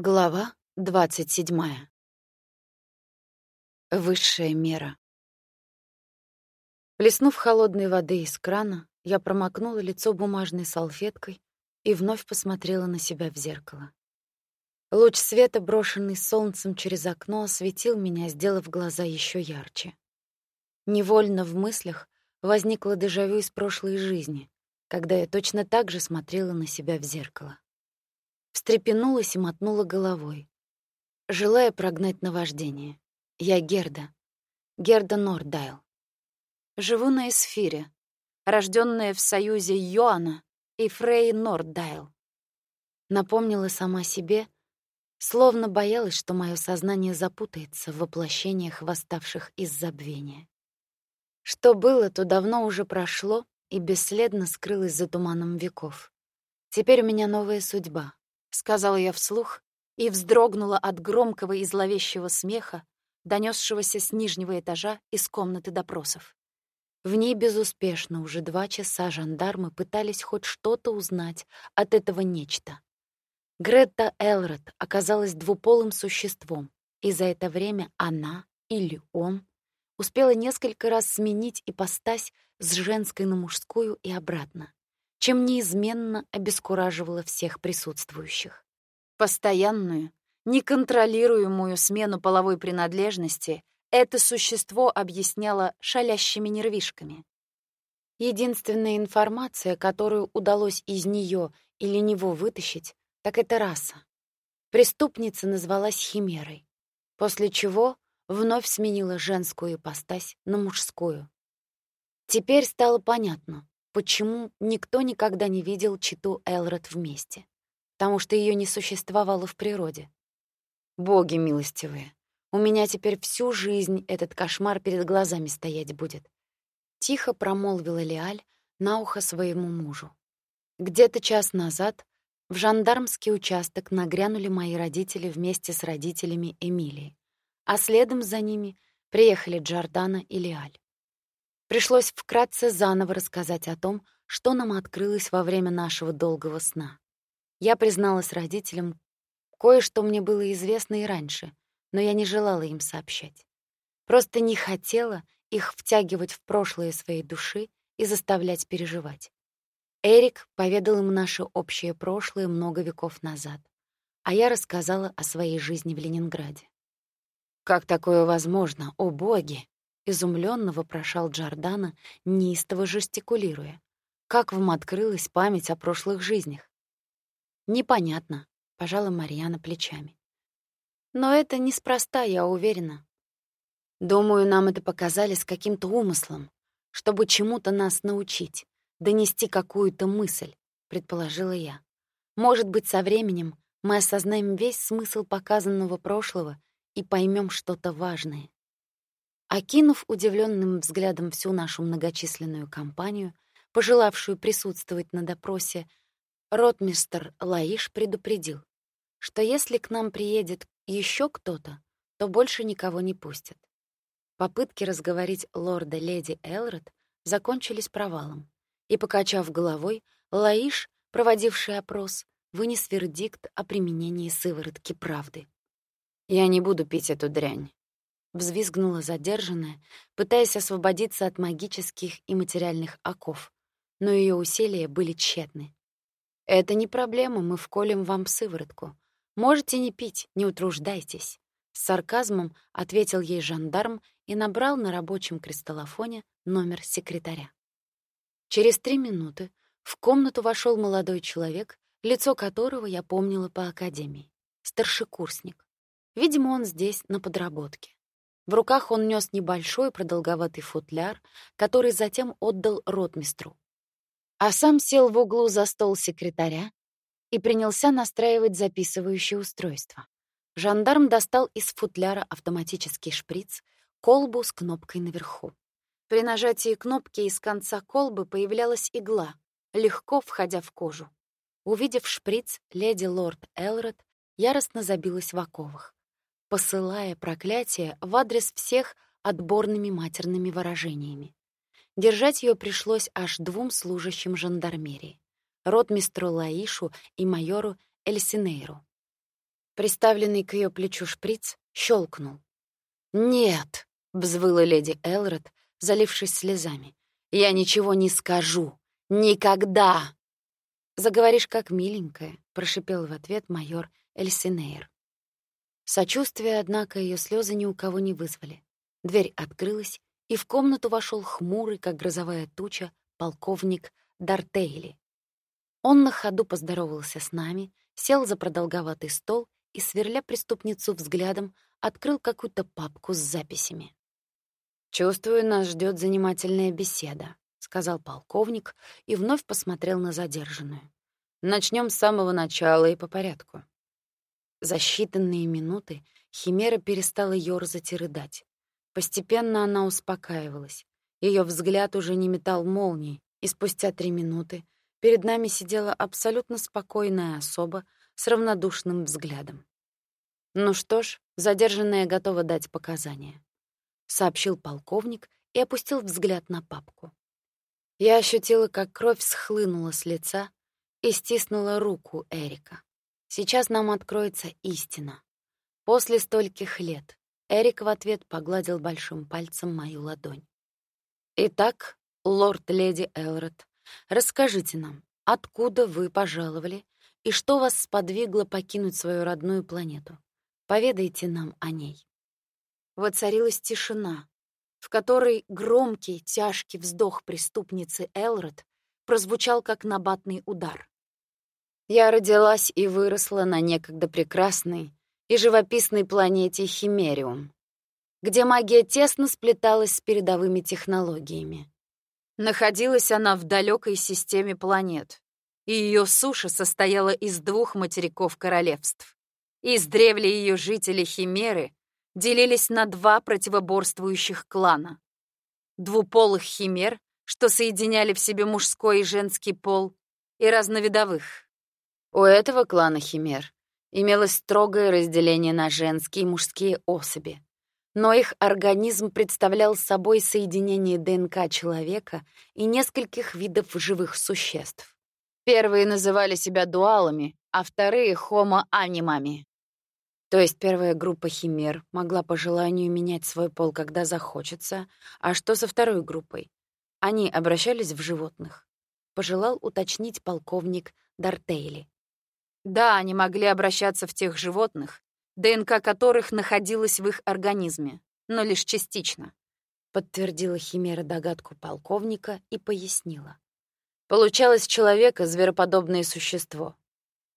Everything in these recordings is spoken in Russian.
Глава 27. Высшая мера. Плеснув холодной воды из крана, я промокнула лицо бумажной салфеткой и вновь посмотрела на себя в зеркало. Луч света, брошенный солнцем через окно, осветил меня, сделав глаза еще ярче. Невольно в мыслях возникло дежавю из прошлой жизни, когда я точно так же смотрела на себя в зеркало встрепенулась и мотнула головой, желая прогнать наваждение. Я Герда. Герда Нордайл. Живу на Эсфире, рожденная в союзе Йоанна и Фрей Нордайл. Напомнила сама себе, словно боялась, что мое сознание запутается в воплощениях восставших из забвения. Что было, то давно уже прошло и бесследно скрылось за туманом веков. Теперь у меня новая судьба, — сказала я вслух и вздрогнула от громкого и зловещего смеха, донесшегося с нижнего этажа из комнаты допросов. В ней безуспешно уже два часа жандармы пытались хоть что-то узнать от этого нечто. Гретта Элрод оказалась двуполым существом, и за это время она или он успела несколько раз сменить ипостась с женской на мужскую и обратно чем неизменно обескураживала всех присутствующих. Постоянную, неконтролируемую смену половой принадлежности это существо объясняло шалящими нервишками. Единственная информация, которую удалось из нее или него вытащить, так это раса. Преступница назвалась Химерой, после чего вновь сменила женскую ипостась на мужскую. Теперь стало понятно, почему никто никогда не видел читу Элрод вместе. Потому что ее не существовало в природе. Боги милостивые, у меня теперь всю жизнь этот кошмар перед глазами стоять будет. Тихо промолвила Лиаль на ухо своему мужу. Где-то час назад в жандармский участок нагрянули мои родители вместе с родителями Эмилии, а следом за ними приехали Джордана и Лиаль. Пришлось вкратце заново рассказать о том, что нам открылось во время нашего долгого сна. Я призналась родителям, кое-что мне было известно и раньше, но я не желала им сообщать. Просто не хотела их втягивать в прошлое своей души и заставлять переживать. Эрик поведал им наше общее прошлое много веков назад, а я рассказала о своей жизни в Ленинграде. «Как такое возможно, о боги?» Изумленно вопрошал Джордана, неистово жестикулируя. Как вам открылась память о прошлых жизнях? Непонятно, пожала Марьяна плечами. Но это неспроста, я уверена. Думаю, нам это показали с каким-то умыслом, чтобы чему-то нас научить, донести какую-то мысль, предположила я. Может быть, со временем мы осознаем весь смысл показанного прошлого и поймем что-то важное. Окинув удивленным взглядом всю нашу многочисленную компанию, пожелавшую присутствовать на допросе, ротмистер Лаиш предупредил, что если к нам приедет еще кто-то, то больше никого не пустят. Попытки разговорить лорда-леди Элрод закончились провалом, и, покачав головой, Лаиш, проводивший опрос, вынес вердикт о применении сыворотки правды. «Я не буду пить эту дрянь взвизгнула задержанная, пытаясь освободиться от магических и материальных оков, но ее усилия были тщетны. «Это не проблема, мы вколем вам сыворотку. Можете не пить, не утруждайтесь». С сарказмом ответил ей жандарм и набрал на рабочем кристаллофоне номер секретаря. Через три минуты в комнату вошел молодой человек, лицо которого я помнила по академии. Старшекурсник. Видимо, он здесь на подработке. В руках он нес небольшой продолговатый футляр, который затем отдал ротмистру. А сам сел в углу за стол секретаря и принялся настраивать записывающее устройство. Жандарм достал из футляра автоматический шприц, колбу с кнопкой наверху. При нажатии кнопки из конца колбы появлялась игла, легко входя в кожу. Увидев шприц, леди лорд Элрод яростно забилась в оковах посылая проклятие в адрес всех отборными матерными выражениями. Держать ее пришлось аж двум служащим жандармерии — ротмистру Лаишу и майору Эльсинейру. Приставленный к ее плечу шприц щелкнул. «Нет!» — взвыла леди Элрод, залившись слезами. «Я ничего не скажу! Никогда!» «Заговоришь как миленькая», — прошипел в ответ майор Эльсинейр. Сочувствия, однако, ее слезы ни у кого не вызвали. Дверь открылась, и в комнату вошел хмурый, как грозовая туча, полковник Дартейли. Он на ходу поздоровался с нами, сел за продолговатый стол и, сверля преступницу взглядом, открыл какую-то папку с записями. «Чувствую, нас ждет занимательная беседа», — сказал полковник и вновь посмотрел на задержанную. Начнем с самого начала и по порядку». За считанные минуты Химера перестала ёрзать и рыдать. Постепенно она успокаивалась. Ее взгляд уже не метал молний, и спустя три минуты перед нами сидела абсолютно спокойная особа с равнодушным взглядом. «Ну что ж, задержанная готова дать показания», — сообщил полковник и опустил взгляд на папку. Я ощутила, как кровь схлынула с лица и стиснула руку Эрика. Сейчас нам откроется истина. После стольких лет Эрик в ответ погладил большим пальцем мою ладонь. «Итак, лорд-леди Элрод, расскажите нам, откуда вы пожаловали и что вас сподвигло покинуть свою родную планету? Поведайте нам о ней». Воцарилась тишина, в которой громкий, тяжкий вздох преступницы Элрод прозвучал как набатный удар. Я родилась и выросла на некогда прекрасной, и живописной планете Химериум, где магия тесно сплеталась с передовыми технологиями. Находилась она в далекой системе планет, и ее суша состояла из двух материков королевств. Издревле ее жители Химеры делились на два противоборствующих клана. Двуполых химер, что соединяли в себе мужской и женский пол, и разновидовых. У этого клана химер имелось строгое разделение на женские и мужские особи. Но их организм представлял собой соединение ДНК человека и нескольких видов живых существ. Первые называли себя дуалами, а вторые — хомо-анимами. То есть первая группа химер могла по желанию менять свой пол, когда захочется, а что со второй группой? Они обращались в животных. Пожелал уточнить полковник Дартейли. Да, они могли обращаться в тех животных, ДНК которых находилась в их организме, но лишь частично. Подтвердила Химера догадку полковника и пояснила. Получалось человека звероподобное существо.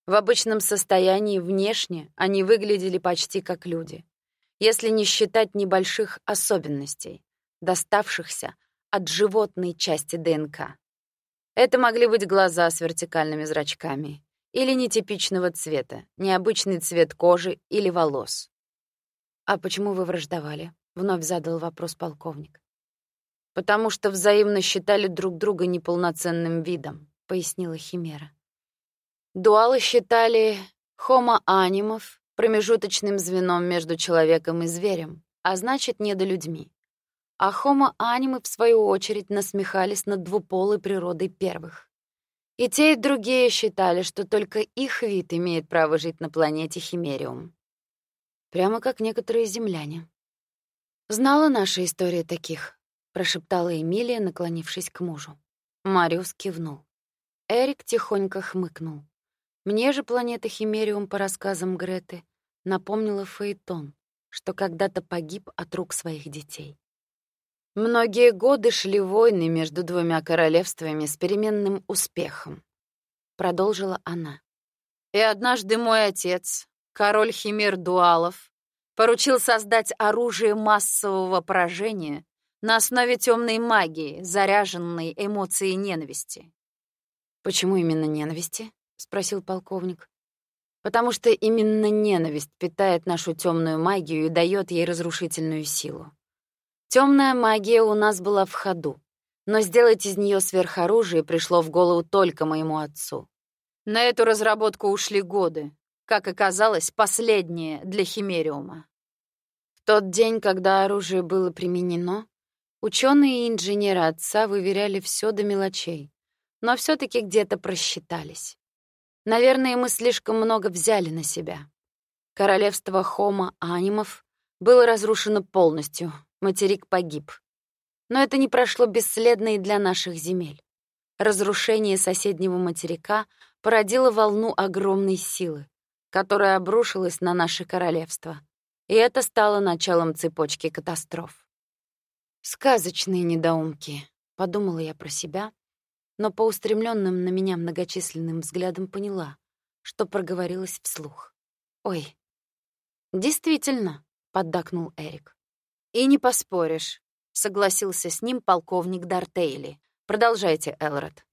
В обычном состоянии внешне они выглядели почти как люди, если не считать небольших особенностей, доставшихся от животной части ДНК. Это могли быть глаза с вертикальными зрачками или нетипичного цвета, необычный цвет кожи или волос. «А почему вы враждовали?» — вновь задал вопрос полковник. «Потому что взаимно считали друг друга неполноценным видом», — пояснила Химера. Дуалы считали хомо-анимов промежуточным звеном между человеком и зверем, а значит, недолюдьми. А хомо-анимы, в свою очередь, насмехались над двуполой природой первых. И те, и другие считали, что только их вид имеет право жить на планете Химериум. Прямо как некоторые земляне. «Знала наша история таких», — прошептала Эмилия, наклонившись к мужу. Мариус кивнул. Эрик тихонько хмыкнул. Мне же планета Химериум, по рассказам Греты, напомнила Фаэтон, что когда-то погиб от рук своих детей. Многие годы шли войны между двумя королевствами с переменным успехом, продолжила она. И однажды мой отец, король Химер Дуалов, поручил создать оружие массового поражения на основе темной магии, заряженной эмоцией ненависти. Почему именно ненависти? спросил полковник. Потому что именно ненависть питает нашу темную магию и дает ей разрушительную силу. Темная магия у нас была в ходу, но сделать из нее сверхоружие пришло в голову только моему отцу. На эту разработку ушли годы, как оказалось, последние для Химериума. В тот день, когда оружие было применено, ученые и инженеры отца выверяли все до мелочей, но все таки где-то просчитались. Наверное, мы слишком много взяли на себя. Королевство Хома Анимов было разрушено полностью, материк погиб. Но это не прошло бесследно и для наших земель. Разрушение соседнего материка породило волну огромной силы, которая обрушилась на наше королевство, и это стало началом цепочки катастроф. «Сказочные недоумки», — подумала я про себя, но по устремленным на меня многочисленным взглядам поняла, что проговорилась вслух. «Ой, действительно», — поддакнул Эрик. «И не поспоришь. — согласился с ним полковник Дартейли. «Продолжайте, Элрод».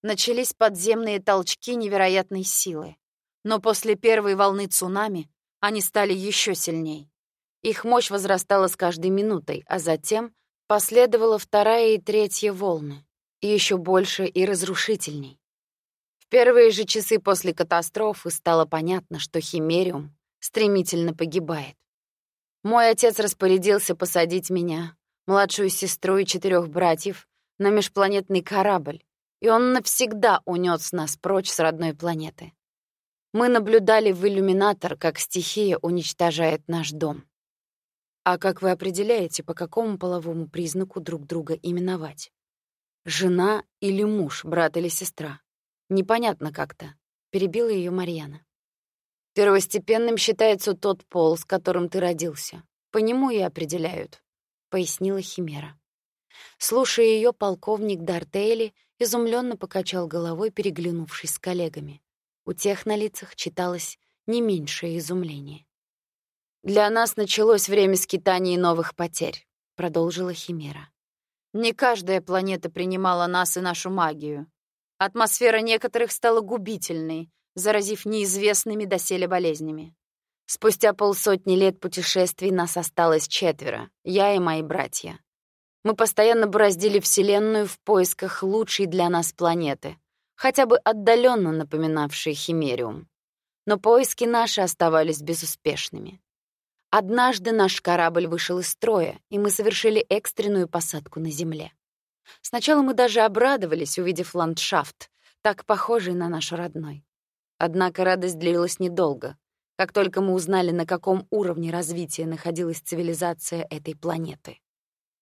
Начались подземные толчки невероятной силы. Но после первой волны цунами они стали еще сильней. Их мощь возрастала с каждой минутой, а затем последовала вторая и третья волны, еще больше и разрушительней. В первые же часы после катастрофы стало понятно, что Химериум стремительно погибает. Мой отец распорядился посадить меня младшую сестру и четырех братьев на межпланетный корабль, и он навсегда унес нас прочь с родной планеты. Мы наблюдали в иллюминатор, как стихия уничтожает наш дом. А как вы определяете, по какому половому признаку друг друга именовать? Жена или муж, брат или сестра? Непонятно как-то. Перебила ее Марьяна. Первостепенным считается тот пол, с которым ты родился. По нему и определяют. — пояснила Химера. Слушая ее, полковник Дартейли изумленно покачал головой, переглянувшись с коллегами. У тех на лицах читалось не меньшее изумление. «Для нас началось время скитаний и новых потерь», — продолжила Химера. «Не каждая планета принимала нас и нашу магию. Атмосфера некоторых стала губительной, заразив неизвестными доселе болезнями. Спустя полсотни лет путешествий нас осталось четверо, я и мои братья. Мы постоянно бороздили Вселенную в поисках лучшей для нас планеты, хотя бы отдаленно напоминавшей Химериум. Но поиски наши оставались безуспешными. Однажды наш корабль вышел из строя, и мы совершили экстренную посадку на Земле. Сначала мы даже обрадовались, увидев ландшафт, так похожий на наш родной. Однако радость длилась недолго. Как только мы узнали, на каком уровне развития находилась цивилизация этой планеты.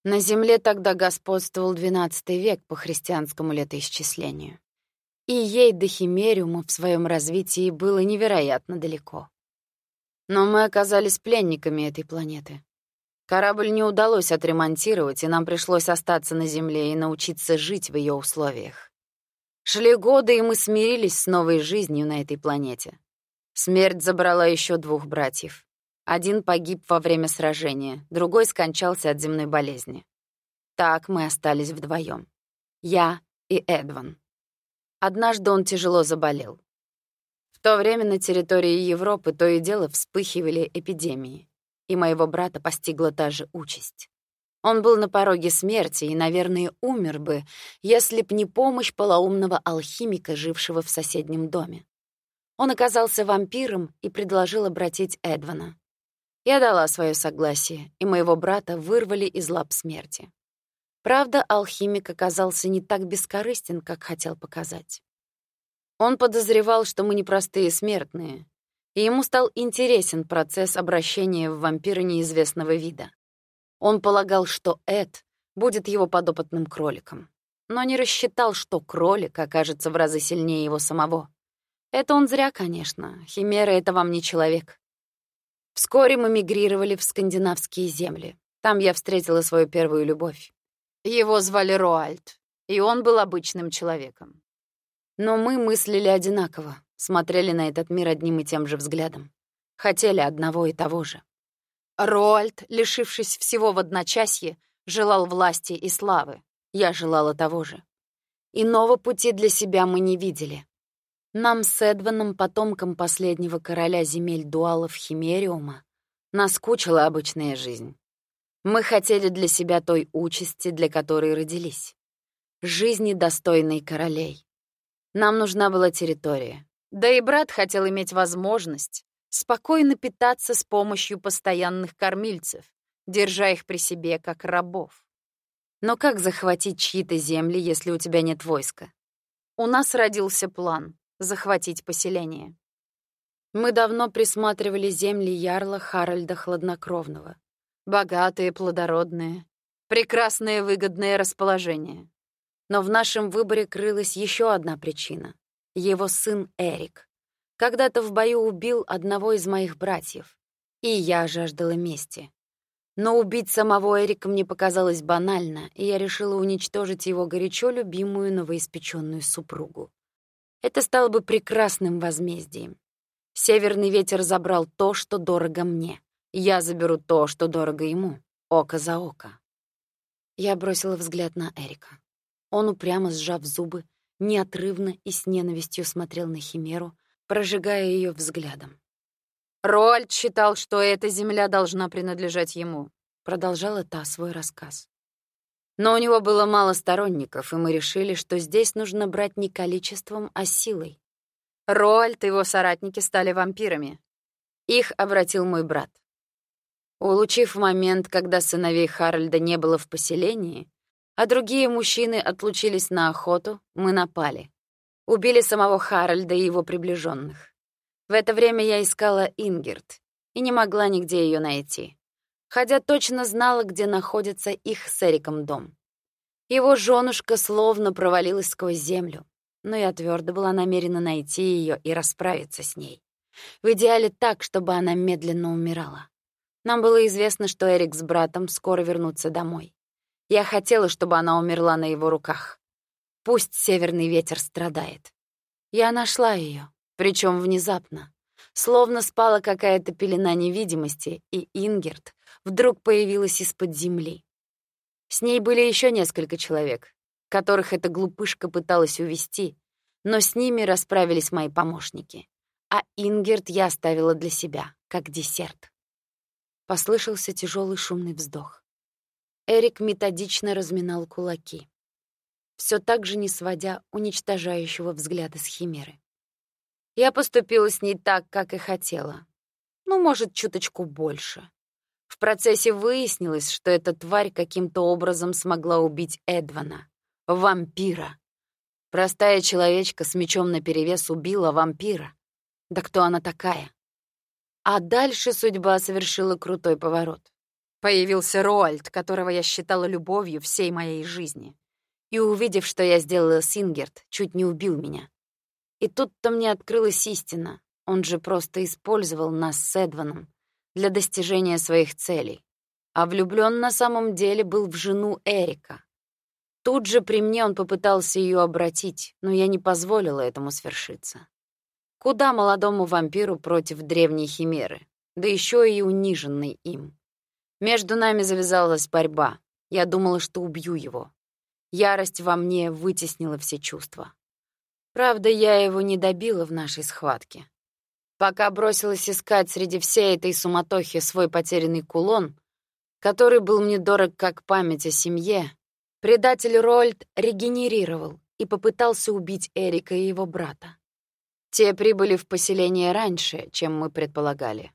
На Земле тогда господствовал XII век по христианскому летоисчислению. И ей до Химериума в своем развитии было невероятно далеко. Но мы оказались пленниками этой планеты. Корабль не удалось отремонтировать, и нам пришлось остаться на Земле и научиться жить в ее условиях. Шли годы, и мы смирились с новой жизнью на этой планете. Смерть забрала еще двух братьев. Один погиб во время сражения, другой скончался от земной болезни. Так мы остались вдвоем. Я и Эдван. Однажды он тяжело заболел. В то время на территории Европы то и дело вспыхивали эпидемии, и моего брата постигла та же участь. Он был на пороге смерти и, наверное, умер бы, если б не помощь полоумного алхимика, жившего в соседнем доме. Он оказался вампиром и предложил обратить Эдвана. Я дала свое согласие, и моего брата вырвали из лап смерти. Правда, алхимик оказался не так бескорыстен, как хотел показать. Он подозревал, что мы непростые смертные, и ему стал интересен процесс обращения в вампира неизвестного вида. Он полагал, что Эд будет его подопытным кроликом, но не рассчитал, что кролик окажется в разы сильнее его самого. Это он зря, конечно. Химера — это вам не человек. Вскоре мы мигрировали в скандинавские земли. Там я встретила свою первую любовь. Его звали Роальд, и он был обычным человеком. Но мы мыслили одинаково, смотрели на этот мир одним и тем же взглядом. Хотели одного и того же. Роальд, лишившись всего в одночасье, желал власти и славы. Я желала того же. Иного пути для себя мы не видели. Нам с Эдваном, потомком последнего короля земель дуалов Химериума, наскучила обычная жизнь. Мы хотели для себя той участи, для которой родились. Жизни, достойной королей. Нам нужна была территория. Да и брат хотел иметь возможность спокойно питаться с помощью постоянных кормильцев, держа их при себе как рабов. Но как захватить чьи-то земли, если у тебя нет войска? У нас родился план захватить поселение. Мы давно присматривали земли ярла Харальда Хладнокровного. Богатые, плодородные, прекрасное выгодное расположение. Но в нашем выборе крылась еще одна причина — его сын Эрик. Когда-то в бою убил одного из моих братьев, и я жаждала мести. Но убить самого Эрика мне показалось банально, и я решила уничтожить его горячо любимую новоиспеченную супругу. Это стало бы прекрасным возмездием. Северный ветер забрал то, что дорого мне. Я заберу то, что дорого ему. Око за око. Я бросила взгляд на Эрика. Он, упрямо сжав зубы, неотрывно и с ненавистью смотрел на Химеру, прожигая ее взглядом. Роальд считал, что эта земля должна принадлежать ему, продолжала та свой рассказ. Но у него было мало сторонников, и мы решили, что здесь нужно брать не количеством, а силой. Роальд и его соратники стали вампирами. Их обратил мой брат. Улучив момент, когда сыновей Харальда не было в поселении, а другие мужчины отлучились на охоту, мы напали. Убили самого Харальда и его приближенных. В это время я искала Ингерт и не могла нигде ее найти, хотя точно знала, где находится их с Эриком дом. Его женушка словно провалилась сквозь землю, но я твердо была намерена найти ее и расправиться с ней. В идеале так, чтобы она медленно умирала. Нам было известно, что Эрик с братом скоро вернутся домой. Я хотела, чтобы она умерла на его руках. Пусть северный ветер страдает. Я нашла ее, причем внезапно. Словно спала какая-то пелена невидимости, и Ингерт вдруг появилась из-под земли. С ней были еще несколько человек, которых эта глупышка пыталась увести, но с ними расправились мои помощники. А Ингерт я оставила для себя, как десерт. Послышался тяжелый шумный вздох. Эрик методично разминал кулаки, все так же не сводя уничтожающего взгляда с Химеры. Я поступила с ней так, как и хотела. Ну, может, чуточку больше. В процессе выяснилось, что эта тварь каким-то образом смогла убить Эдвана, вампира. Простая человечка с мечом наперевес убила вампира. Да кто она такая? А дальше судьба совершила крутой поворот. Появился Роальд, которого я считала любовью всей моей жизни. И, увидев, что я сделала с Ингерт, чуть не убил меня. И тут-то мне открылась истина. Он же просто использовал нас с Эдваном для достижения своих целей. А влюблён на самом деле был в жену Эрика. Тут же при мне он попытался её обратить, но я не позволила этому свершиться. Куда молодому вампиру против древней химеры, да ещё и униженной им? Между нами завязалась борьба. Я думала, что убью его. Ярость во мне вытеснила все чувства. Правда, я его не добила в нашей схватке. Пока бросилась искать среди всей этой суматохи свой потерянный кулон, который был мне дорог как память о семье, предатель Рольд регенерировал и попытался убить Эрика и его брата. Те прибыли в поселение раньше, чем мы предполагали.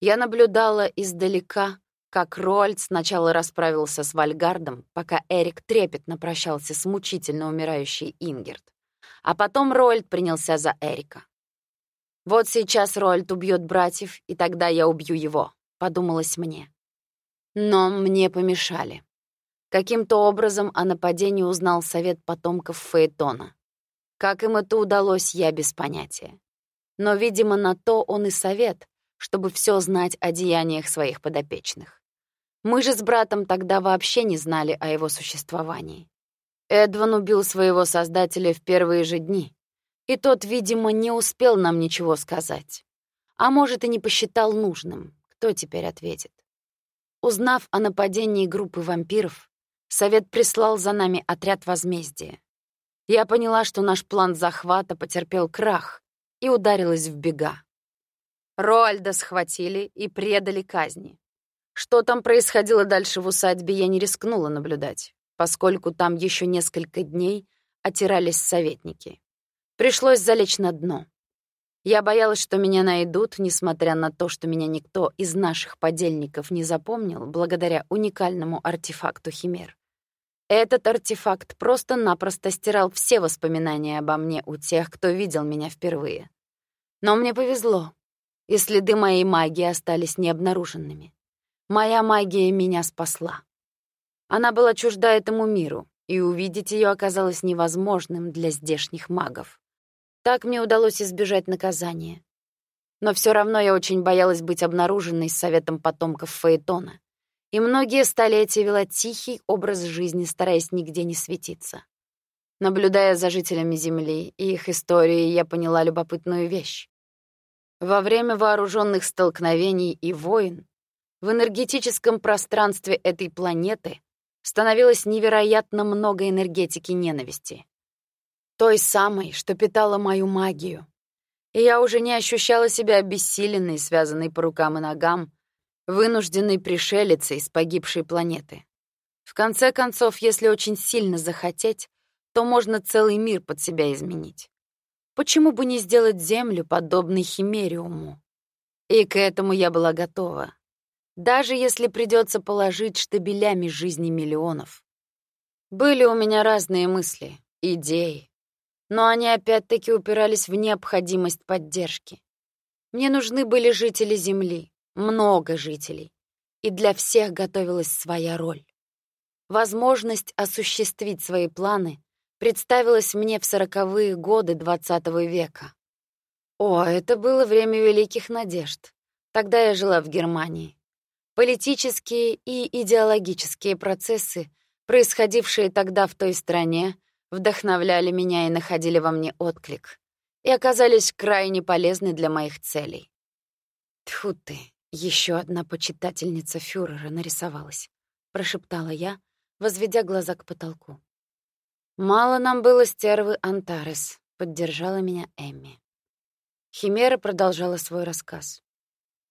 Я наблюдала издалека, как Роальд сначала расправился с Вальгардом, пока Эрик трепетно прощался с мучительно умирающей Ингерт. А потом Роальд принялся за Эрика. «Вот сейчас Роальд убьет братьев, и тогда я убью его», — подумалось мне. Но мне помешали. Каким-то образом о нападении узнал совет потомков Фаэтона. Как им это удалось, я без понятия. Но, видимо, на то он и совет, чтобы все знать о деяниях своих подопечных. Мы же с братом тогда вообще не знали о его существовании. Эдван убил своего создателя в первые же дни, и тот, видимо, не успел нам ничего сказать. А может, и не посчитал нужным. Кто теперь ответит? Узнав о нападении группы вампиров, совет прислал за нами отряд возмездия. Я поняла, что наш план захвата потерпел крах и ударилась в бега. Роальда схватили и предали казни. Что там происходило дальше в усадьбе, я не рискнула наблюдать, поскольку там еще несколько дней отирались советники. Пришлось залечь на дно. Я боялась, что меня найдут, несмотря на то, что меня никто из наших подельников не запомнил благодаря уникальному артефакту Химер. Этот артефакт просто-напросто стирал все воспоминания обо мне у тех, кто видел меня впервые. Но мне повезло, и следы моей магии остались необнаруженными. Моя магия меня спасла. Она была чужда этому миру, и увидеть ее оказалось невозможным для здешних магов. Так мне удалось избежать наказания. Но все равно я очень боялась быть обнаруженной с советом потомков Фаэтона. И многие столетия вела тихий образ жизни, стараясь нигде не светиться. Наблюдая за жителями Земли и их историей, я поняла любопытную вещь. Во время вооруженных столкновений и войн в энергетическом пространстве этой планеты становилось невероятно много энергетики ненависти. Той самой, что питала мою магию, и я уже не ощущала себя обессиленной, связанной по рукам и ногам, вынужденной пришелицей с погибшей планеты. В конце концов, если очень сильно захотеть, то можно целый мир под себя изменить. Почему бы не сделать Землю подобной Химериуму? И к этому я была готова. Даже если придется положить штабелями жизни миллионов. Были у меня разные мысли, идеи, но они опять-таки упирались в необходимость поддержки. Мне нужны были жители Земли, много жителей, и для всех готовилась своя роль. Возможность осуществить свои планы представилась мне в сороковые годы XX века. О, это было время великих надежд. Тогда я жила в Германии. Политические и идеологические процессы, происходившие тогда в той стране, вдохновляли меня и находили во мне отклик, и оказались крайне полезны для моих целей. Тьфу ты, еще одна почитательница фюрера нарисовалась, прошептала я, возведя глаза к потолку. Мало нам было стервы Антарес, поддержала меня Эмми. Химера продолжала свой рассказ.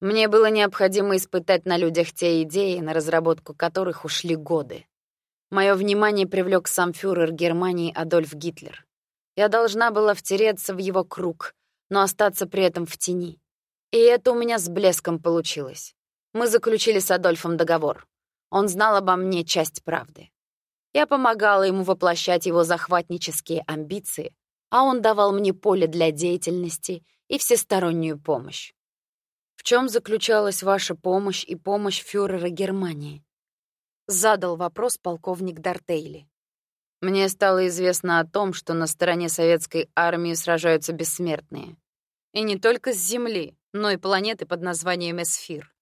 Мне было необходимо испытать на людях те идеи, на разработку которых ушли годы. Мое внимание привлек сам фюрер Германии Адольф Гитлер. Я должна была втереться в его круг, но остаться при этом в тени. И это у меня с блеском получилось. Мы заключили с Адольфом договор. Он знал обо мне часть правды. Я помогала ему воплощать его захватнические амбиции, а он давал мне поле для деятельности и всестороннюю помощь. В чем заключалась ваша помощь и помощь фюрера Германии? Задал вопрос полковник Дартейли. Мне стало известно о том, что на стороне советской армии сражаются бессмертные. И не только с Земли, но и планеты под названием Эсфир.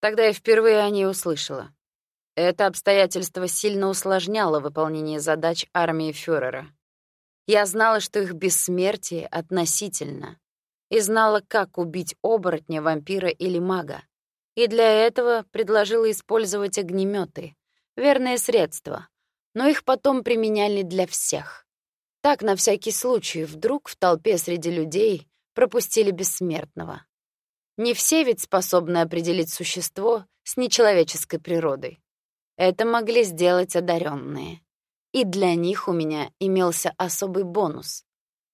Тогда я впервые о ней услышала. Это обстоятельство сильно усложняло выполнение задач армии фюрера. Я знала, что их бессмертие относительно, и знала, как убить оборотня, вампира или мага и для этого предложила использовать огнеметы, верное средство, но их потом применяли для всех. Так, на всякий случай, вдруг в толпе среди людей пропустили бессмертного. Не все ведь способны определить существо с нечеловеческой природой. Это могли сделать одаренные. И для них у меня имелся особый бонус.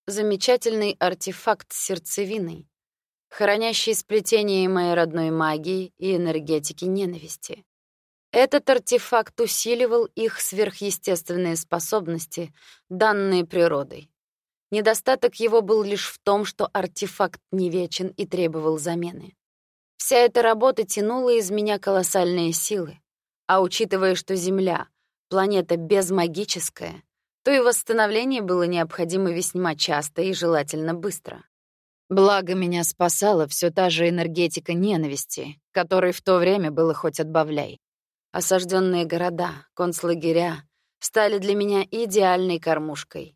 Замечательный артефакт с сердцевиной, хранящий сплетение моей родной магии и энергетики ненависти. Этот артефакт усиливал их сверхъестественные способности, данные природой. Недостаток его был лишь в том, что артефакт не вечен и требовал замены. Вся эта работа тянула из меня колоссальные силы, а учитывая, что Земля — планета безмагическая, то и восстановление было необходимо весьма часто и желательно быстро. Благо меня спасала все та же энергетика ненависти, которой в то время было хоть отбавляй. Осажденные города, концлагеря стали для меня идеальной кормушкой.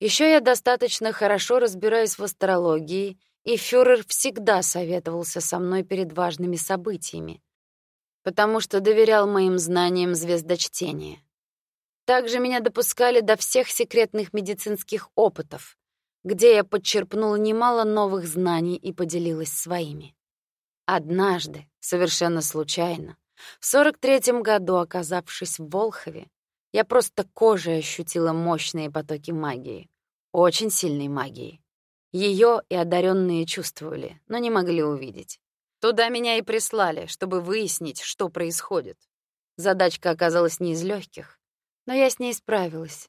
Еще я достаточно хорошо разбираюсь в астрологии, и фюрер всегда советовался со мной перед важными событиями, потому что доверял моим знаниям звездочтения. Также меня допускали до всех секретных медицинских опытов, где я подчерпнула немало новых знаний и поделилась своими. Однажды, совершенно случайно, в 43-м году, оказавшись в Волхове, я просто кожей ощутила мощные потоки магии, очень сильной магии. Ее и одаренные чувствовали, но не могли увидеть. Туда меня и прислали, чтобы выяснить, что происходит. Задачка оказалась не из легких, но я с ней справилась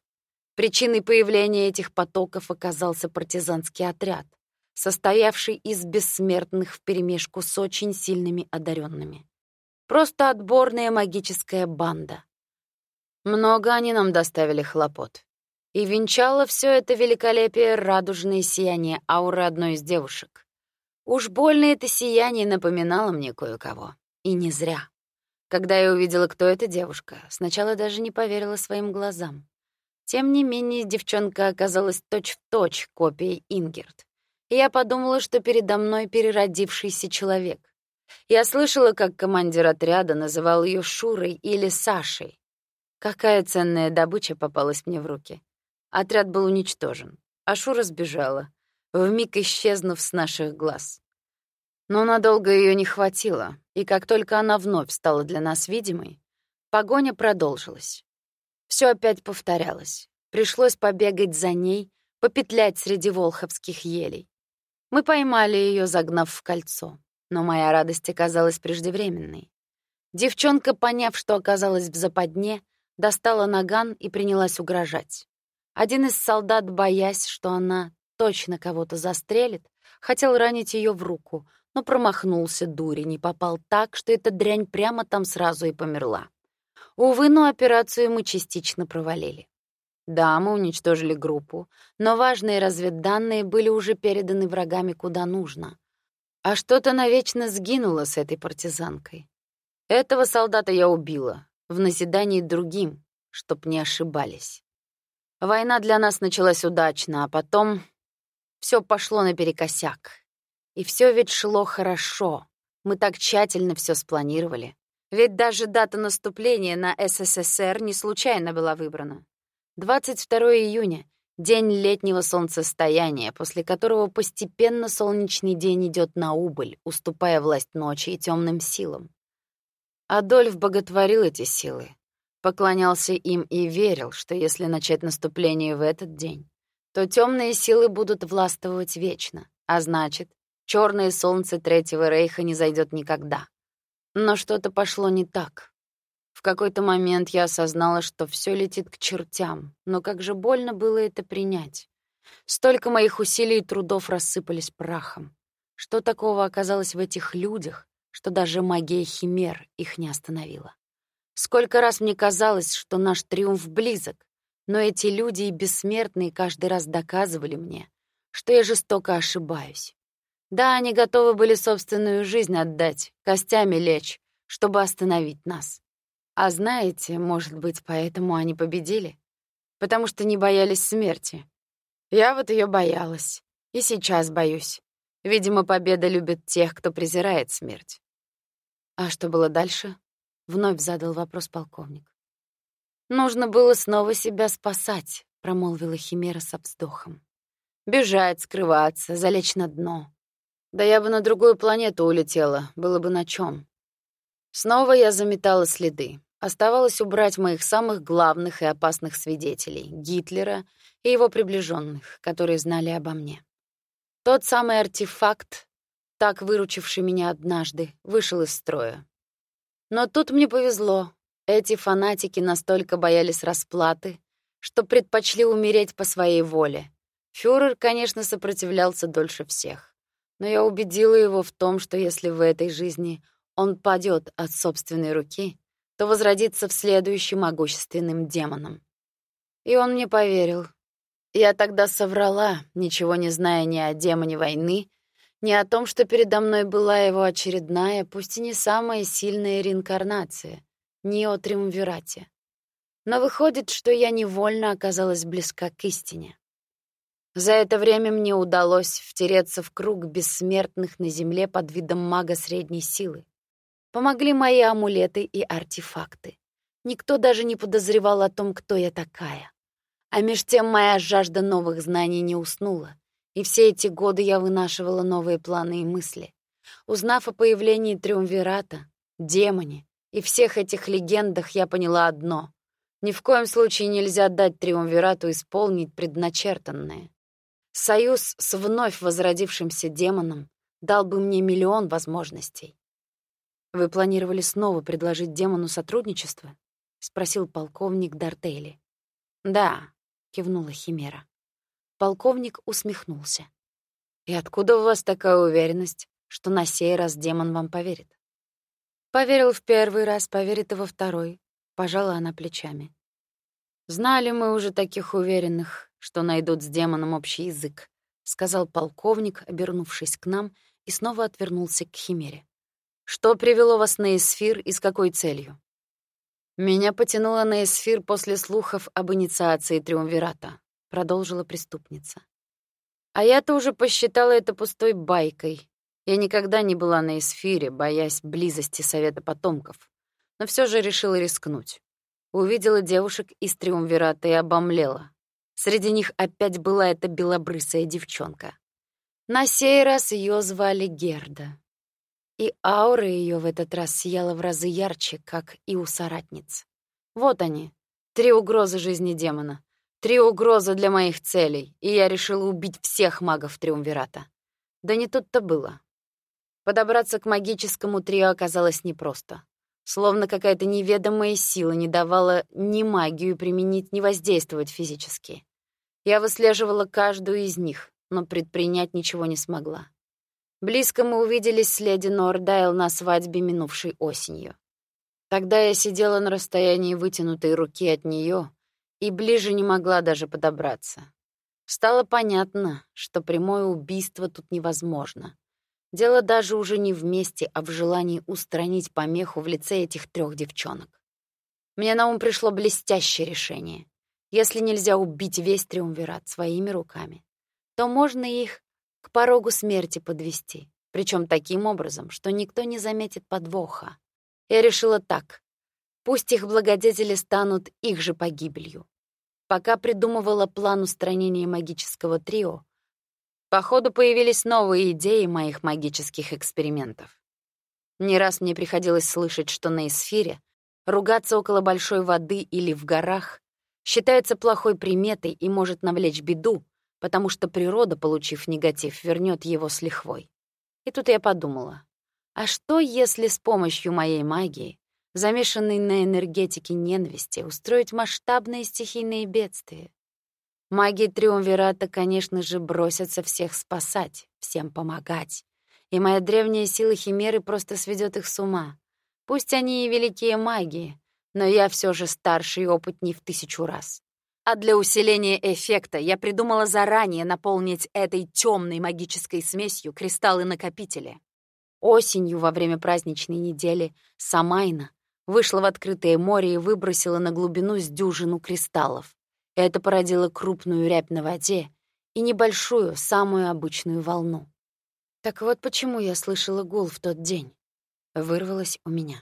Причиной появления этих потоков оказался партизанский отряд, состоявший из бессмертных вперемешку с очень сильными одаренными. Просто отборная магическая банда. Много они нам доставили хлопот. И венчало все это великолепие радужное сияние ауры одной из девушек. Уж больно это сияние напоминало мне кое-кого. И не зря. Когда я увидела, кто эта девушка, сначала даже не поверила своим глазам. Тем не менее, девчонка оказалась точь-в-точь точь копией Ингерт. И я подумала, что передо мной переродившийся человек. Я слышала, как командир отряда называл ее Шурой или Сашей. Какая ценная добыча попалась мне в руки. Отряд был уничтожен, а Шура сбежала, вмиг исчезнув с наших глаз. Но надолго ее не хватило, и как только она вновь стала для нас видимой, погоня продолжилась. Все опять повторялось. Пришлось побегать за ней, попетлять среди волховских елей. Мы поймали ее, загнав в кольцо, но моя радость оказалась преждевременной. Девчонка, поняв, что оказалась в западне, достала наган и принялась угрожать. Один из солдат, боясь, что она точно кого-то застрелит, хотел ранить ее в руку, но промахнулся дури, не попал так, что эта дрянь прямо там сразу и померла. Увы, но операцию мы частично провалили. Да, мы уничтожили группу, но важные разведданные были уже переданы врагами куда нужно. А что-то навечно сгинуло с этой партизанкой. Этого солдата я убила, в назидании другим, чтоб не ошибались. Война для нас началась удачно, а потом все пошло наперекосяк. И все ведь шло хорошо. Мы так тщательно все спланировали. Ведь даже дата наступления на СССР не случайно была выбрана. 22 июня — день летнего солнцестояния, после которого постепенно солнечный день идет на убыль, уступая власть ночи и темным силам. Адольф боготворил эти силы, поклонялся им и верил, что если начать наступление в этот день, то темные силы будут властвовать вечно, а значит, черное солнце Третьего Рейха не зайдет никогда. Но что-то пошло не так. В какой-то момент я осознала, что все летит к чертям, но как же больно было это принять. Столько моих усилий и трудов рассыпались прахом. Что такого оказалось в этих людях, что даже магия химер их не остановила? Сколько раз мне казалось, что наш триумф близок, но эти люди и бессмертные каждый раз доказывали мне, что я жестоко ошибаюсь. Да, они готовы были собственную жизнь отдать, костями лечь, чтобы остановить нас. А знаете, может быть, поэтому они победили? Потому что не боялись смерти. Я вот ее боялась. И сейчас боюсь. Видимо, победа любит тех, кто презирает смерть. А что было дальше? Вновь задал вопрос полковник. Нужно было снова себя спасать, промолвила Химера со вздохом. Бежать, скрываться, залечь на дно. Да я бы на другую планету улетела, было бы на чем. Снова я заметала следы. Оставалось убрать моих самых главных и опасных свидетелей — Гитлера и его приближенных, которые знали обо мне. Тот самый артефакт, так выручивший меня однажды, вышел из строя. Но тут мне повезло. Эти фанатики настолько боялись расплаты, что предпочли умереть по своей воле. Фюрер, конечно, сопротивлялся дольше всех. Но я убедила его в том, что если в этой жизни он падет от собственной руки, то возродится в следующий могущественным демоном. И он мне поверил. Я тогда соврала, ничего не зная ни о демоне войны, не о том, что передо мной была его очередная, пусть и не самая сильная реинкарнация, не о триумвирате. Но выходит, что я невольно оказалась близка к истине. За это время мне удалось втереться в круг бессмертных на земле под видом мага средней силы. Помогли мои амулеты и артефакты. Никто даже не подозревал о том, кто я такая. А меж тем моя жажда новых знаний не уснула. И все эти годы я вынашивала новые планы и мысли. Узнав о появлении Триумвирата, демоне и всех этих легендах, я поняла одно. Ни в коем случае нельзя дать Триумвирату исполнить предначертанное. Союз с вновь возродившимся демоном дал бы мне миллион возможностей. «Вы планировали снова предложить демону сотрудничество?» — спросил полковник Дартейли. «Да», — кивнула Химера. Полковник усмехнулся. И откуда у вас такая уверенность, что на сей раз демон вам поверит? Поверил в первый раз, поверит и во второй. Пожала она плечами. Знали мы уже таких уверенных, что найдут с демоном общий язык, сказал полковник, обернувшись к нам, и снова отвернулся к химере. Что привело вас на эсфир и с какой целью? Меня потянуло на эсфир после слухов об инициации Триумвирата, продолжила преступница. А я-то уже посчитала это пустой байкой. Я никогда не была на эсфире, боясь близости совета потомков, но все же решила рискнуть. Увидела девушек из Триумвирата и обомлела. Среди них опять была эта белобрысая девчонка. На сей раз ее звали Герда. И аура ее в этот раз сияла в разы ярче, как и у соратниц. Вот они, три угрозы жизни демона. Три угрозы для моих целей, и я решила убить всех магов Триумвирата. Да не тут-то было. Подобраться к магическому трио оказалось непросто. Словно какая-то неведомая сила не давала ни магию применить, ни воздействовать физически. Я выслеживала каждую из них, но предпринять ничего не смогла. Близко мы увиделись с леди Нордайл на свадьбе минувшей осенью. Тогда я сидела на расстоянии вытянутой руки от нее и ближе не могла даже подобраться. Стало понятно, что прямое убийство тут невозможно. Дело даже уже не в месте, а в желании устранить помеху в лице этих трех девчонок. Мне на ум пришло блестящее решение. Если нельзя убить весь Триумвират своими руками, то можно их к порогу смерти подвести, причем таким образом, что никто не заметит подвоха. Я решила так. Пусть их благодетели станут их же погибелью. Пока придумывала план устранения магического трио, Походу, появились новые идеи моих магических экспериментов. Не раз мне приходилось слышать, что на эсфире ругаться около большой воды или в горах считается плохой приметой и может навлечь беду, потому что природа, получив негатив, вернет его с лихвой. И тут я подумала, а что, если с помощью моей магии, замешанной на энергетике ненависти, устроить масштабные стихийные бедствия? Маги Триумвирата, конечно же, бросятся всех спасать, всем помогать. И моя древняя сила Химеры просто сведет их с ума. Пусть они и великие маги, но я все же старше и опытней в тысячу раз. А для усиления эффекта я придумала заранее наполнить этой темной магической смесью кристаллы-накопители. Осенью во время праздничной недели Самайна вышла в открытое море и выбросила на глубину с дюжину кристаллов. Это породило крупную рябь на воде и небольшую, самую обычную волну. Так вот почему я слышала гул в тот день. Вырвалось у меня.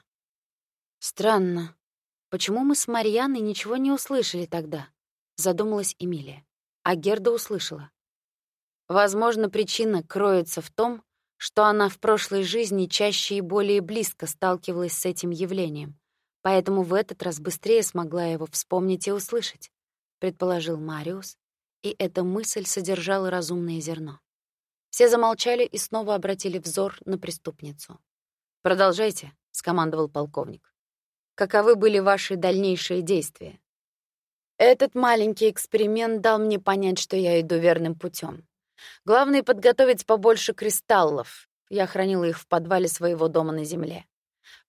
Странно. Почему мы с Марьяной ничего не услышали тогда? Задумалась Эмилия. А Герда услышала. Возможно, причина кроется в том, что она в прошлой жизни чаще и более близко сталкивалась с этим явлением, поэтому в этот раз быстрее смогла его вспомнить и услышать предположил Мариус, и эта мысль содержала разумное зерно. Все замолчали и снова обратили взор на преступницу. «Продолжайте», — скомандовал полковник. «Каковы были ваши дальнейшие действия?» «Этот маленький эксперимент дал мне понять, что я иду верным путем. Главное — подготовить побольше кристаллов. Я хранила их в подвале своего дома на земле.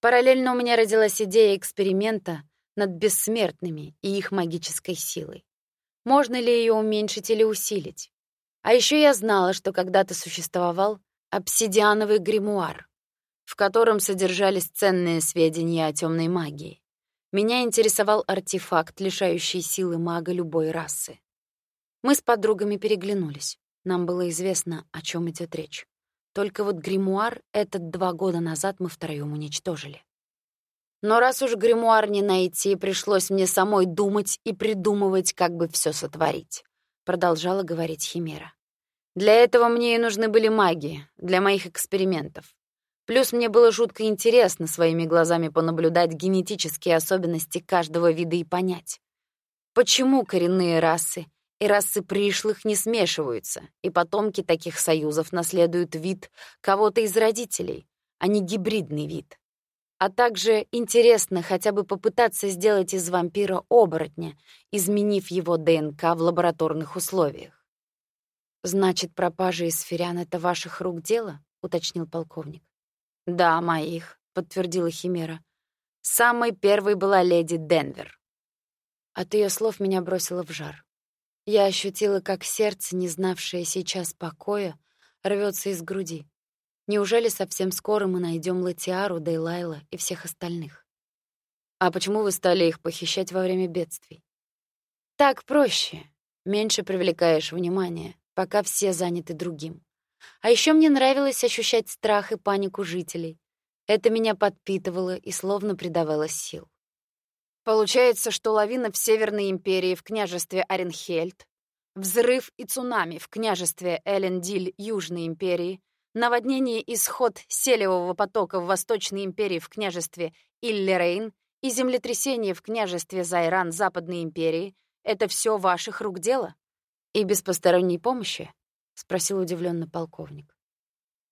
Параллельно у меня родилась идея эксперимента над бессмертными и их магической силой. Можно ли ее уменьшить или усилить? А еще я знала, что когда-то существовал обсидиановый гримуар, в котором содержались ценные сведения о темной магии. Меня интересовал артефакт, лишающий силы мага любой расы. Мы с подругами переглянулись. Нам было известно, о чем идет речь. Только вот гримуар этот два года назад мы втроем уничтожили. Но раз уж гримуар не найти, пришлось мне самой думать и придумывать, как бы все сотворить, продолжала говорить Химера. Для этого мне и нужны были маги, для моих экспериментов. Плюс мне было жутко интересно своими глазами понаблюдать генетические особенности каждого вида и понять, почему коренные расы и расы пришлых не смешиваются, и потомки таких союзов наследуют вид кого-то из родителей, а не гибридный вид. А также интересно хотя бы попытаться сделать из вампира оборотня, изменив его ДНК в лабораторных условиях. Значит, пропажа из сферян — это ваших рук дело? — уточнил полковник. «Да, моих», — подтвердила Химера. «Самой первой была леди Денвер». От ее слов меня бросило в жар. Я ощутила, как сердце, не знавшее сейчас покоя, рвется из груди. Неужели совсем скоро мы найдем Латиару, Дейлайла и всех остальных? А почему вы стали их похищать во время бедствий? Так проще. Меньше привлекаешь внимание, пока все заняты другим. А еще мне нравилось ощущать страх и панику жителей. Это меня подпитывало и словно придавало сил. Получается, что лавина в Северной империи в княжестве Оренхельд, взрыв и цунами в княжестве Элендиль Южной империи, наводнение и сход селевого потока в Восточной империи в княжестве Иллерейн и землетрясение в княжестве Зайран Западной империи — это все ваших рук дело? И без посторонней помощи? спросил удивленно полковник.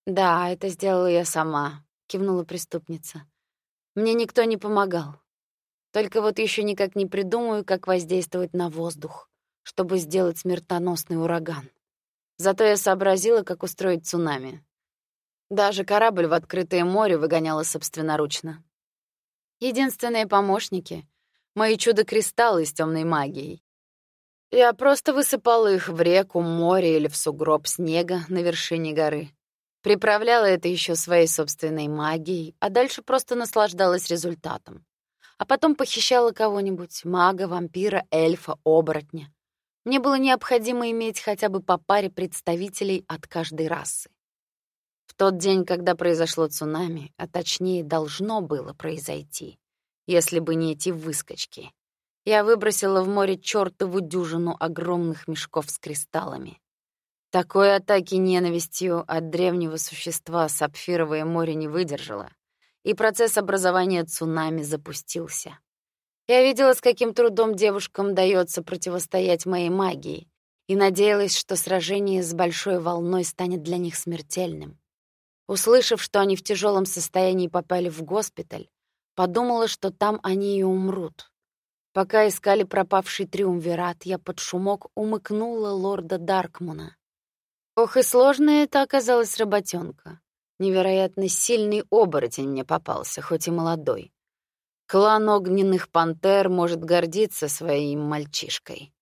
Да, это сделала я сама, кивнула преступница. Мне никто не помогал. Только вот еще никак не придумаю, как воздействовать на воздух, чтобы сделать смертоносный ураган. Зато я сообразила, как устроить цунами. Даже корабль в открытое море выгоняла собственноручно. Единственные помощники — мои чудо-кристаллы с темной магией. Я просто высыпала их в реку, море или в сугроб снега на вершине горы. Приправляла это еще своей собственной магией, а дальше просто наслаждалась результатом. А потом похищала кого-нибудь — мага, вампира, эльфа, оборотня. Мне было необходимо иметь хотя бы по паре представителей от каждой расы. Тот день, когда произошло цунами, а точнее должно было произойти, если бы не эти выскочки, я выбросила в море чёртову дюжину огромных мешков с кристаллами. Такой атаки ненавистью от древнего существа сапфировое море не выдержало, и процесс образования цунами запустился. Я видела, с каким трудом девушкам дается противостоять моей магии, и надеялась, что сражение с большой волной станет для них смертельным. Услышав, что они в тяжелом состоянии попали в госпиталь, подумала, что там они и умрут. Пока искали пропавший триумвират, я под шумок умыкнула лорда Даркмуна. Ох, и сложная это оказалась работенка. Невероятно сильный оборотень мне попался, хоть и молодой. Клан огненных пантер может гордиться своим мальчишкой.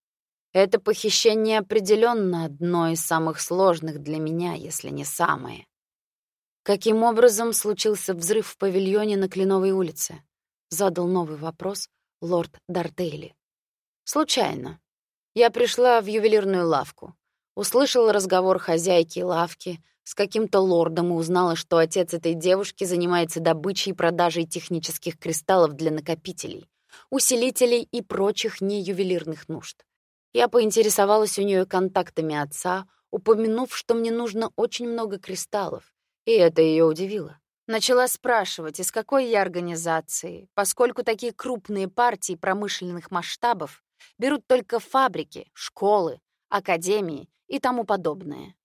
Это похищение определенно одно из самых сложных для меня, если не самое. Каким образом случился взрыв в павильоне на Кленовой улице? Задал новый вопрос, лорд Дартейли. Случайно. Я пришла в ювелирную лавку. Услышала разговор хозяйки лавки с каким-то лордом и узнала, что отец этой девушки занимается добычей и продажей технических кристаллов для накопителей, усилителей и прочих неювелирных нужд. Я поинтересовалась у нее контактами отца, упомянув, что мне нужно очень много кристаллов, и это ее удивило. Начала спрашивать, из какой я организации, поскольку такие крупные партии промышленных масштабов берут только фабрики, школы, академии и тому подобное.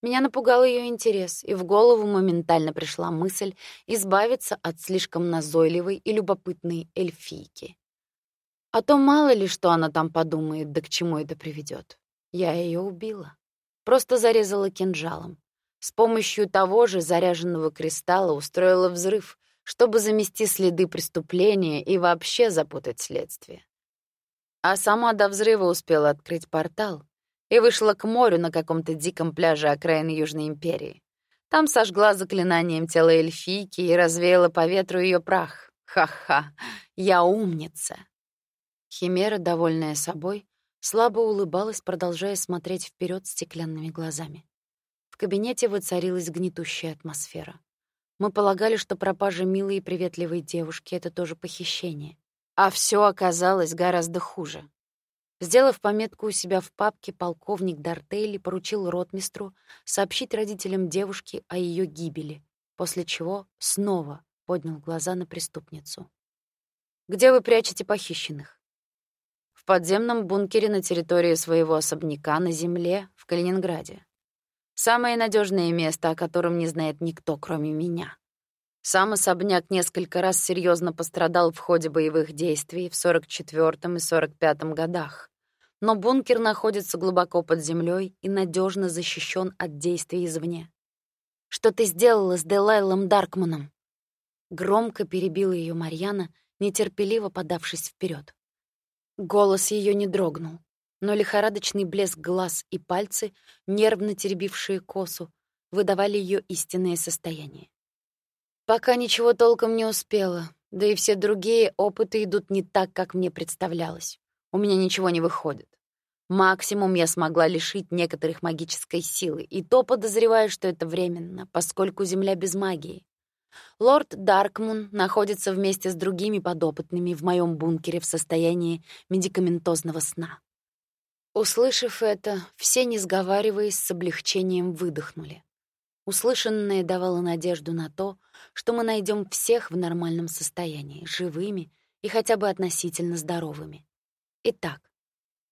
Меня напугал ее интерес, и в голову моментально пришла мысль избавиться от слишком назойливой и любопытной эльфийки. А то мало ли, что она там подумает, да к чему это приведет. Я ее убила. Просто зарезала кинжалом. С помощью того же заряженного кристалла устроила взрыв, чтобы замести следы преступления и вообще запутать следствие. А сама до взрыва успела открыть портал и вышла к морю на каком-то диком пляже окраины Южной империи. Там сожгла заклинанием тело эльфийки и развеяла по ветру ее прах. Ха-ха, я умница. Химера, довольная собой, слабо улыбалась, продолжая смотреть вперед стеклянными глазами. В кабинете воцарилась гнетущая атмосфера. Мы полагали, что пропажа милой и приветливой девушки — это тоже похищение. А все оказалось гораздо хуже. Сделав пометку у себя в папке, полковник Дартейли поручил ротмистру сообщить родителям девушки о ее гибели, после чего снова поднял глаза на преступницу. «Где вы прячете похищенных?» «В подземном бункере на территории своего особняка на земле в Калининграде. Самое надежное место, о котором не знает никто, кроме меня. Сам особняк несколько раз серьезно пострадал в ходе боевых действий в 44 и 45 годах. но бункер находится глубоко под землей и надежно защищен от действий извне. Что ты сделала с Делайлом Даркманом? Громко перебила ее Марьяна, нетерпеливо подавшись вперед. Голос ее не дрогнул, но лихорадочный блеск глаз и пальцы, нервно теребившие косу, выдавали ее истинное состояние. Пока ничего толком не успела, да и все другие опыты идут не так, как мне представлялось. У меня ничего не выходит. Максимум я смогла лишить некоторых магической силы, и то подозреваю, что это временно, поскольку Земля без магии. Лорд Даркмун находится вместе с другими подопытными в моем бункере в состоянии медикаментозного сна. Услышав это, все, не сговариваясь, с облегчением выдохнули. Услышанное давало надежду на то, что мы найдем всех в нормальном состоянии, живыми и хотя бы относительно здоровыми. Итак,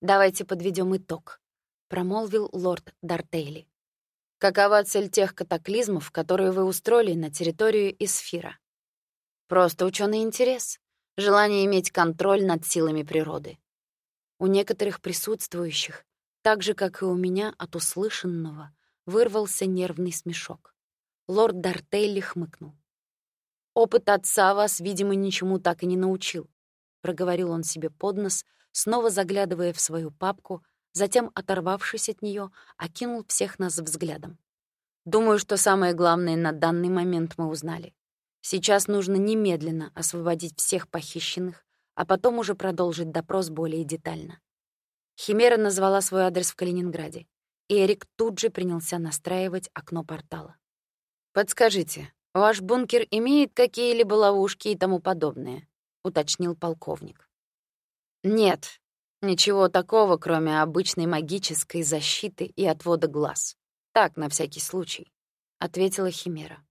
давайте подведем итог, промолвил лорд Дартейли. Какова цель тех катаклизмов, которые вы устроили на территорию Эсфира? Просто ученый интерес, желание иметь контроль над силами природы. У некоторых присутствующих, так же, как и у меня от услышанного, вырвался нервный смешок. Лорд Дартейли хмыкнул. «Опыт отца вас, видимо, ничему так и не научил», — проговорил он себе под нос, снова заглядывая в свою папку — затем, оторвавшись от нее, окинул всех нас взглядом. Думаю, что самое главное на данный момент мы узнали. Сейчас нужно немедленно освободить всех похищенных, а потом уже продолжить допрос более детально. Химера назвала свой адрес в Калининграде, и Эрик тут же принялся настраивать окно портала. «Подскажите, ваш бункер имеет какие-либо ловушки и тому подобное?» — уточнил полковник. «Нет, Ничего такого, кроме обычной магической защиты и отвода глаз. Так, на всякий случай, ответила Химера.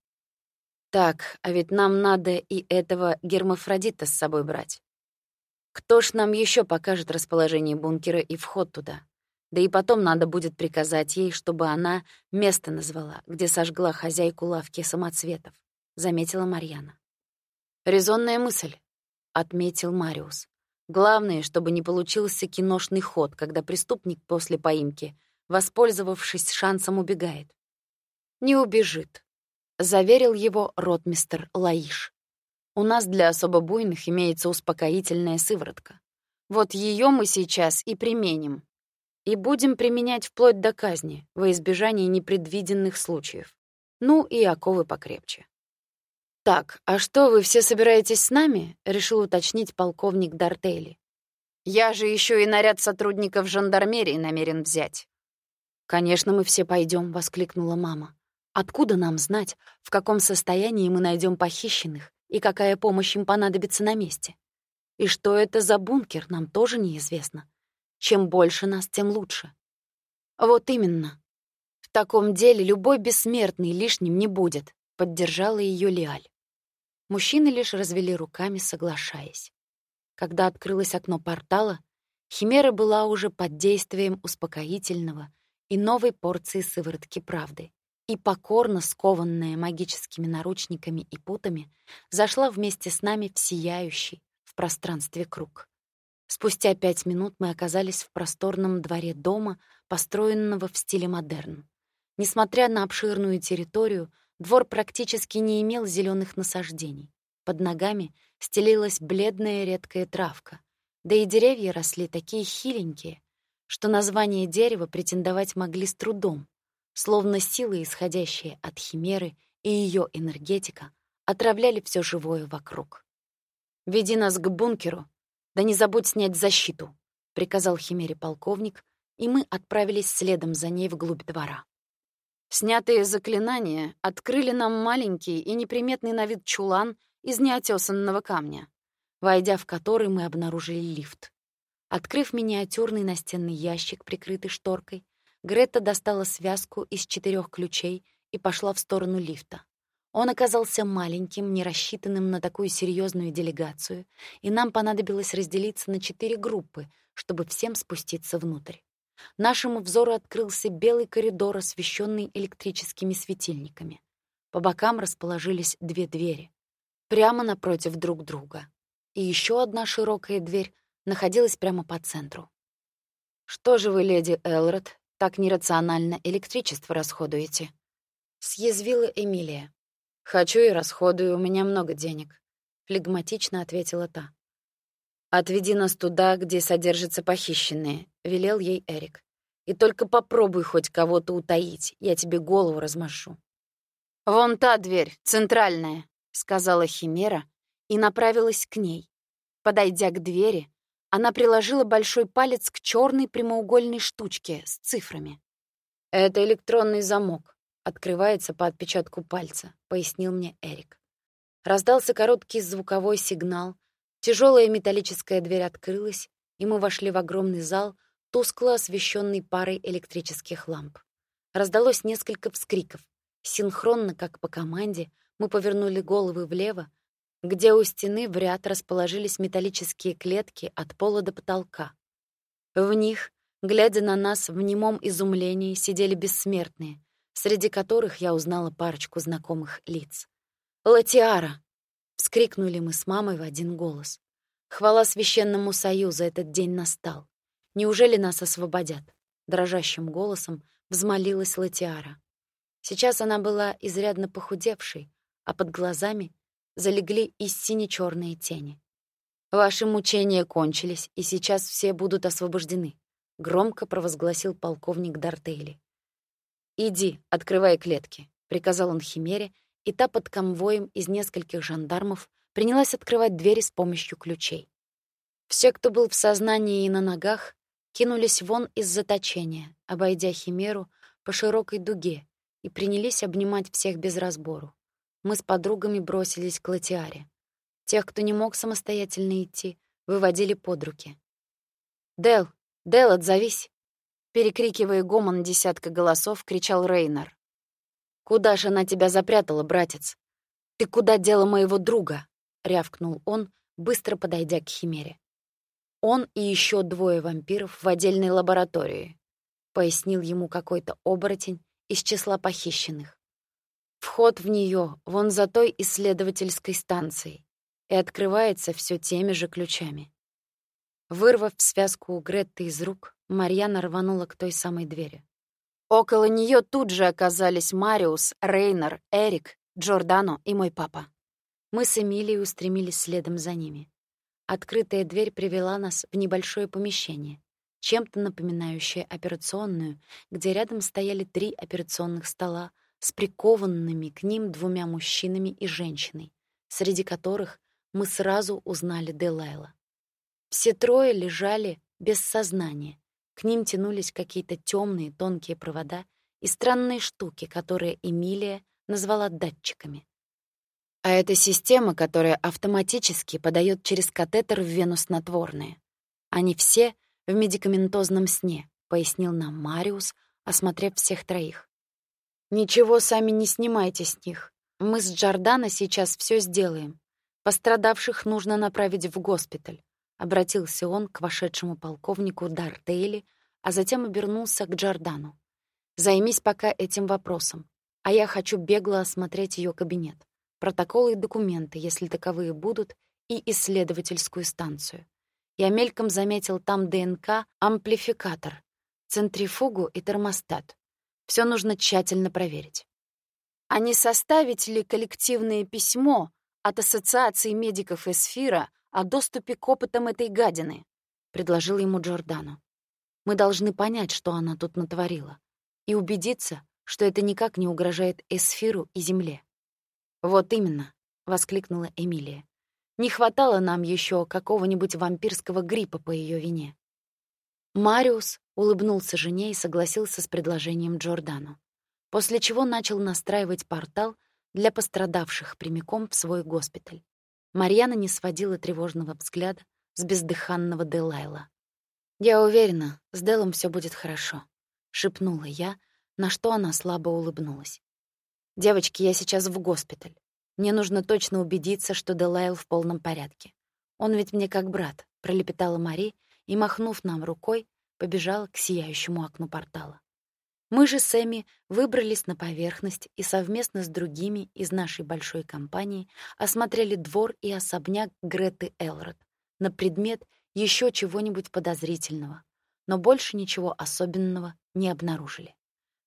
Так, а ведь нам надо и этого гермафродита с собой брать. Кто ж нам еще покажет расположение бункера и вход туда? Да и потом надо будет приказать ей, чтобы она место назвала, где сожгла хозяйку лавки самоцветов, заметила Марьяна. Резонная мысль, отметил Мариус. Главное, чтобы не получился киношный ход, когда преступник после поимки, воспользовавшись шансом, убегает. «Не убежит», — заверил его ротмистер Лаиш. «У нас для особо буйных имеется успокоительная сыворотка. Вот ее мы сейчас и применим. И будем применять вплоть до казни, во избежание непредвиденных случаев. Ну и оковы покрепче. «Так, а что, вы все собираетесь с нами?» — решил уточнить полковник Дартейли. «Я же еще и наряд сотрудников жандармерии намерен взять». «Конечно, мы все пойдем, воскликнула мама. «Откуда нам знать, в каком состоянии мы найдем похищенных и какая помощь им понадобится на месте? И что это за бункер, нам тоже неизвестно. Чем больше нас, тем лучше». «Вот именно. В таком деле любой бессмертный лишним не будет», — поддержала ее Лиаль. Мужчины лишь развели руками, соглашаясь. Когда открылось окно портала, Химера была уже под действием успокоительного и новой порции сыворотки правды, и покорно скованная магическими наручниками и путами зашла вместе с нами в сияющий в пространстве круг. Спустя пять минут мы оказались в просторном дворе дома, построенного в стиле модерн. Несмотря на обширную территорию, Двор практически не имел зеленых насаждений. Под ногами стелилась бледная редкая травка, да и деревья росли такие хиленькие, что название дерева претендовать могли с трудом, словно силы, исходящие от химеры и ее энергетика, отравляли все живое вокруг. «Веди нас к бункеру, да не забудь снять защиту», — приказал химере полковник, и мы отправились следом за ней вглубь двора. Снятые заклинания открыли нам маленький и неприметный на вид чулан из неотесанного камня, войдя в который мы обнаружили лифт. Открыв миниатюрный настенный ящик, прикрытый шторкой, Грета достала связку из четырех ключей и пошла в сторону лифта. Он оказался маленьким, не рассчитанным на такую серьезную делегацию, и нам понадобилось разделиться на четыре группы, чтобы всем спуститься внутрь. Нашему взору открылся белый коридор, освещенный электрическими светильниками. По бокам расположились две двери, прямо напротив друг друга. И еще одна широкая дверь находилась прямо по центру. «Что же вы, леди Элрод, так нерационально электричество расходуете?» Съязвила Эмилия. «Хочу и расходую, у меня много денег», — флегматично ответила та. «Отведи нас туда, где содержатся похищенные», — велел ей Эрик. «И только попробуй хоть кого-то утаить, я тебе голову размашу». «Вон та дверь, центральная», — сказала Химера и направилась к ней. Подойдя к двери, она приложила большой палец к черной прямоугольной штучке с цифрами. «Это электронный замок. Открывается по отпечатку пальца», — пояснил мне Эрик. Раздался короткий звуковой сигнал, тяжелая металлическая дверь открылась, и мы вошли в огромный зал, тускло освещенный парой электрических ламп. Раздалось несколько вскриков. Синхронно, как по команде, мы повернули головы влево, где у стены в ряд расположились металлические клетки от пола до потолка. В них, глядя на нас в немом изумлении, сидели бессмертные, среди которых я узнала парочку знакомых лиц. «Латиара!» — вскрикнули мы с мамой в один голос. «Хвала Священному Союзу, этот день настал. Неужели нас освободят?» Дрожащим голосом взмолилась Латиара. Сейчас она была изрядно похудевшей, а под глазами залегли и сине-черные тени. «Ваши мучения кончились, и сейчас все будут освобождены», — громко провозгласил полковник Дартейли. «Иди, открывай клетки», — приказал он Химере, и та под конвоем из нескольких жандармов принялась открывать двери с помощью ключей. Все, кто был в сознании и на ногах, кинулись вон из заточения, обойдя Химеру по широкой дуге, и принялись обнимать всех без разбору мы с подругами бросились к Латиаре. Тех, кто не мог самостоятельно идти, выводили под руки. «Дел! Дел, отзовись!» Перекрикивая гомон десятка голосов, кричал Рейнер. «Куда же она тебя запрятала, братец? Ты куда дела моего друга?» — рявкнул он, быстро подойдя к Химере. «Он и еще двое вампиров в отдельной лаборатории», — пояснил ему какой-то оборотень из числа похищенных. Вход в нее вон за той исследовательской станцией и открывается все теми же ключами. Вырвав связку у Гретты из рук, Марьяна рванула к той самой двери. Около нее тут же оказались Мариус, Рейнер, Эрик, Джордано и мой папа. Мы с Эмилией устремились следом за ними. Открытая дверь привела нас в небольшое помещение, чем-то напоминающее операционную, где рядом стояли три операционных стола, с прикованными к ним двумя мужчинами и женщиной, среди которых мы сразу узнали Делайла. Все трое лежали без сознания. К ним тянулись какие-то темные тонкие провода и странные штуки, которые Эмилия назвала датчиками. А это система, которая автоматически подает через катетер в вену снотворное. Они все в медикаментозном сне, пояснил нам Мариус, осмотрев всех троих. Ничего сами не снимайте с них. Мы с Джордана сейчас все сделаем. Пострадавших нужно направить в госпиталь. Обратился он к вошедшему полковнику Дартейли, а затем обернулся к Джордану. Займись пока этим вопросом, а я хочу бегло осмотреть ее кабинет, протоколы и документы, если таковые будут, и исследовательскую станцию. Я мельком заметил там ДНК, амплификатор, центрифугу и термостат. Все нужно тщательно проверить. А не составить ли коллективное письмо от Ассоциации медиков Эсфира о доступе к опытам этой гадины? предложил ему Джордано. Мы должны понять, что она тут натворила, и убедиться, что это никак не угрожает Эсфиру и Земле. Вот именно, воскликнула Эмилия. Не хватало нам еще какого-нибудь вампирского гриппа по ее вине. Мариус улыбнулся жене и согласился с предложением Джордану, после чего начал настраивать портал для пострадавших прямиком в свой госпиталь. Марьяна не сводила тревожного взгляда с бездыханного Делайла. «Я уверена, с Делом все будет хорошо», — шепнула я, на что она слабо улыбнулась. «Девочки, я сейчас в госпиталь. Мне нужно точно убедиться, что Делайл в полном порядке. Он ведь мне как брат», — пролепетала Мари, и, махнув нам рукой, побежала к сияющему окну портала. Мы же с Эми выбрались на поверхность и совместно с другими из нашей большой компании осмотрели двор и особняк Греты Элрод на предмет еще чего-нибудь подозрительного. но больше ничего особенного не обнаружили.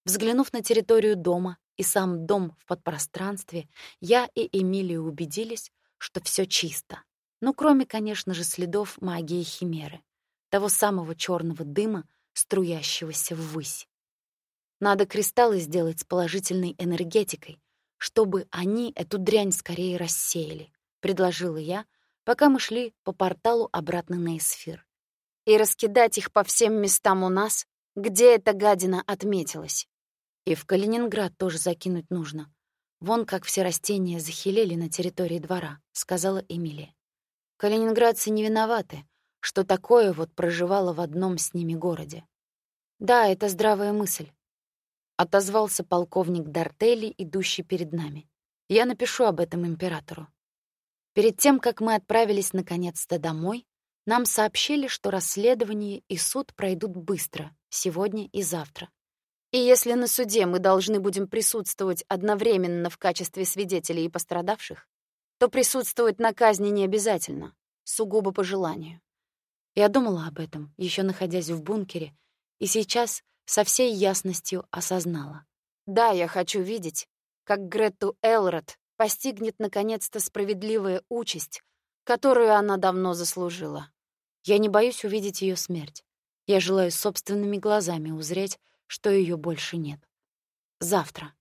Взглянув на территорию дома и сам дом в подпространстве, я и Эмилия убедились, что все чисто. Ну, кроме, конечно же, следов магии Химеры, того самого черного дыма, струящегося ввысь. Надо кристаллы сделать с положительной энергетикой, чтобы они эту дрянь скорее рассеяли, предложила я, пока мы шли по порталу обратно на эсфир. И раскидать их по всем местам у нас, где эта гадина отметилась. И в Калининград тоже закинуть нужно. Вон как все растения захилели на территории двора, сказала Эмилия. Калининградцы не виноваты, что такое вот проживало в одном с ними городе. Да, это здравая мысль. Отозвался полковник Дартели, идущий перед нами. Я напишу об этом императору. Перед тем, как мы отправились наконец-то домой, нам сообщили, что расследование и суд пройдут быстро, сегодня и завтра. И если на суде мы должны будем присутствовать одновременно в качестве свидетелей и пострадавших, то присутствовать на казни не обязательно, сугубо по желанию. Я думала об этом, еще находясь в бункере, и сейчас со всей ясностью осознала. Да, я хочу видеть, как Гретту Элрод постигнет наконец-то справедливая участь, которую она давно заслужила. Я не боюсь увидеть ее смерть. Я желаю собственными глазами узреть, что ее больше нет. Завтра.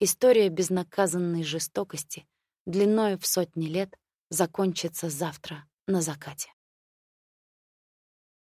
История безнаказанной жестокости, длиной в сотни лет, закончится завтра на закате.